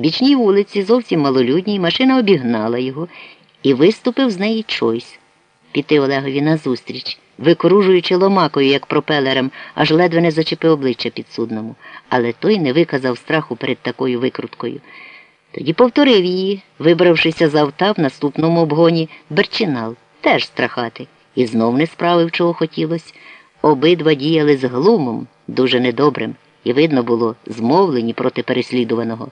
бічній вулиці, зовсім малолюдній, машина обігнала його і виступив з неї Чойс. Піти Олегові назустріч, викружуючи ломакою, як пропелером, аж ледве не зачепив обличчя підсудному, але той не виказав страху перед такою викруткою. Тоді повторив її, вибравшися з авта в наступному обгоні Берчинал, теж страхати, і знов не справив, чого хотілося. Обидва діяли з глумом, дуже недобрим, і видно було, змовлені проти переслідуваного.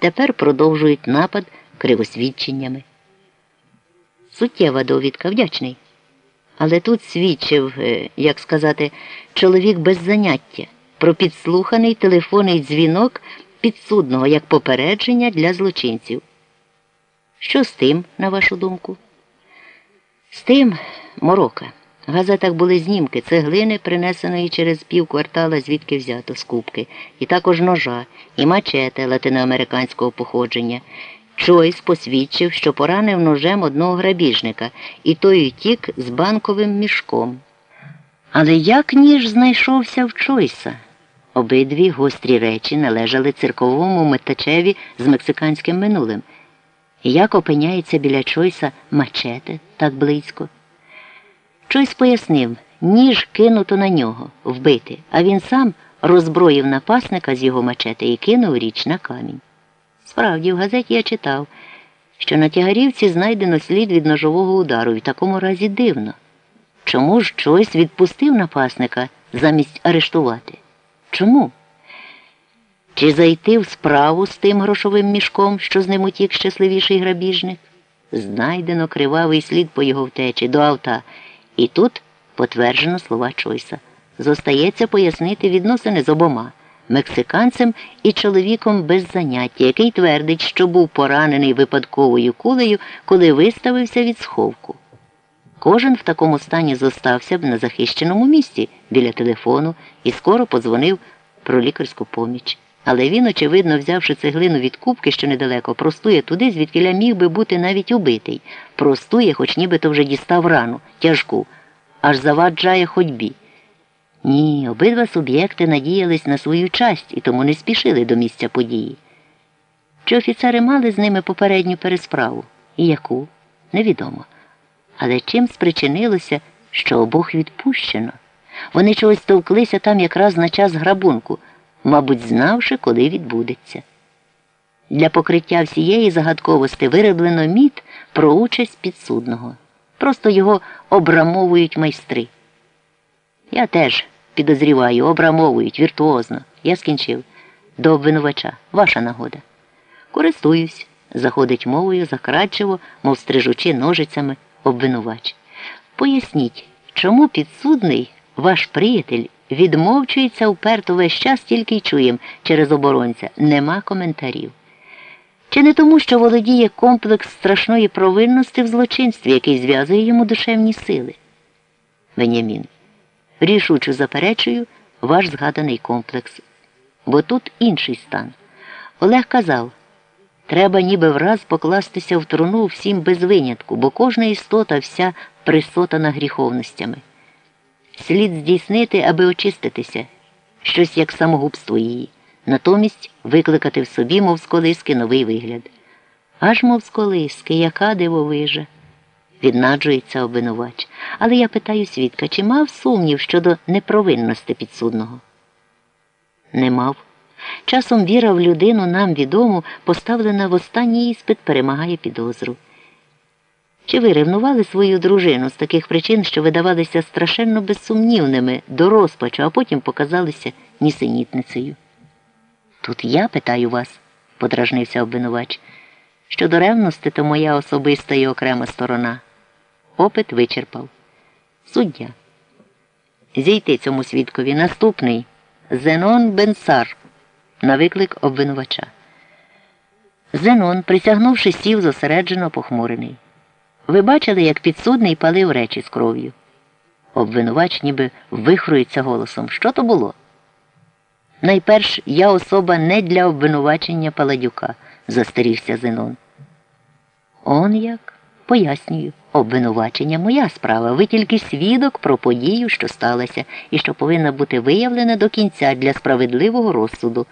Тепер продовжують напад кривосвідченнями. Суттєва довідка вдячний. Але тут свідчив, е, як сказати, чоловік без заняття про підслуханий телефонний дзвінок підсудного як попередження для злочинців. Що з тим, на вашу думку? З тим морока. В газетах були знімки цеглини, принесеної через пів квартала, звідки взято з кубки, і також ножа, і мачете латиноамериканського походження. Чойс посвідчив, що поранив ножем одного грабіжника, і той утік з банковим мішком. Але як ніж знайшовся в Чойса? Обидві гострі речі належали цирковому метачеві з мексиканським минулим. Як опиняється біля Чойса мачете так близько? Чойс пояснив, ніж кинуто на нього, вбити, а він сам роззброїв напасника з його мачети і кинув річ на камінь. Справді, в газеті я читав, що на тягарівці знайдено слід від ножового удару, і в такому разі дивно. Чому ж Чойс відпустив напасника замість арештувати? Чому? Чи зайти в справу з тим грошовим мішком, що з ним утік щасливіший грабіжник? Знайдено кривавий слід по його втечі до авта. І тут потверджено слова Чойса. Зостається пояснити відносини з обома мексиканцем і чоловіком без заняття, який твердить, що був поранений випадковою кулею, коли виставився від сховку. Кожен в такому стані зостався б на захищеному місці біля телефону і скоро подзвонив про лікарську поміч. Але він, очевидно, взявши цеглину від кубки, що недалеко, простує туди, звідкиля міг би бути навіть убитий. Простує, хоч нібито вже дістав рану, тяжку, аж заваджає ходьбі. Ні, обидва суб'єкти надіялись на свою часть і тому не спішили до місця події. Чи офіцери мали з ними попередню пересправу? І яку? Невідомо. Але чим спричинилося, що обох відпущено? Вони чогось товклися там якраз на час грабунку, мабуть, знавши, коли відбудеться. Для покриття всієї загадковості вироблено міт про участь підсудного. Просто його обрамовують майстри. Я теж підозріваю, обрамовують віртуозно. Я скінчив. До обвинувача. Ваша нагода. Користуюсь, заходить мовою закрадчиво, мов стрижучи ножицями обвинувач. Поясніть, чому підсудний, ваш приятель, відмовчується уперто весь час тільки й чуєм через оборонця. Нема коментарів. Чи не тому, що володіє комплекс страшної провинності в злочинстві, який зв'язує йому душевні сили? Венямін. Рішуче заперечую ваш згаданий комплекс. Бо тут інший стан. Олег казав, треба ніби враз покластися в труну всім без винятку, бо кожна істота вся присотана гріховностями. Слід здійснити, аби очиститися, щось як самогубство її, натомість викликати в собі, мов з колиски, новий вигляд. Аж мов з колиски, яка дивовижа віднаджується обвинувач. Але я питаю свідка, чи мав сумнів щодо непровинності підсудного? Не мав. Часом віра в людину нам відому, поставлена в останній іспит, перемагає підозру. Чи ви ревнували свою дружину з таких причин, що видавалися страшенно безсумнівними до розпачу, а потім показалися нісенітницею? Тут я питаю вас, подражнився обвинувач. Щодо ревності, то моя особиста і окрема сторона. Опит вичерпав. Суддя. Зійти цьому свідкові наступний Зенон Бенсар на виклик обвинувача. Зенон, присягнувши, сів зосереджено похмурений. Ви бачили, як підсудний палив речі з кров'ю. Обвинувач ніби вихрується голосом. Що то було? Найперш я особа не для обвинувачення Паладюка, застерігся Зенон. Он як? Пояснюю, обвинувачення моя справа. Ви тільки свідок про подію, що сталося, і що повинна бути виявлена до кінця для справедливого розсуду.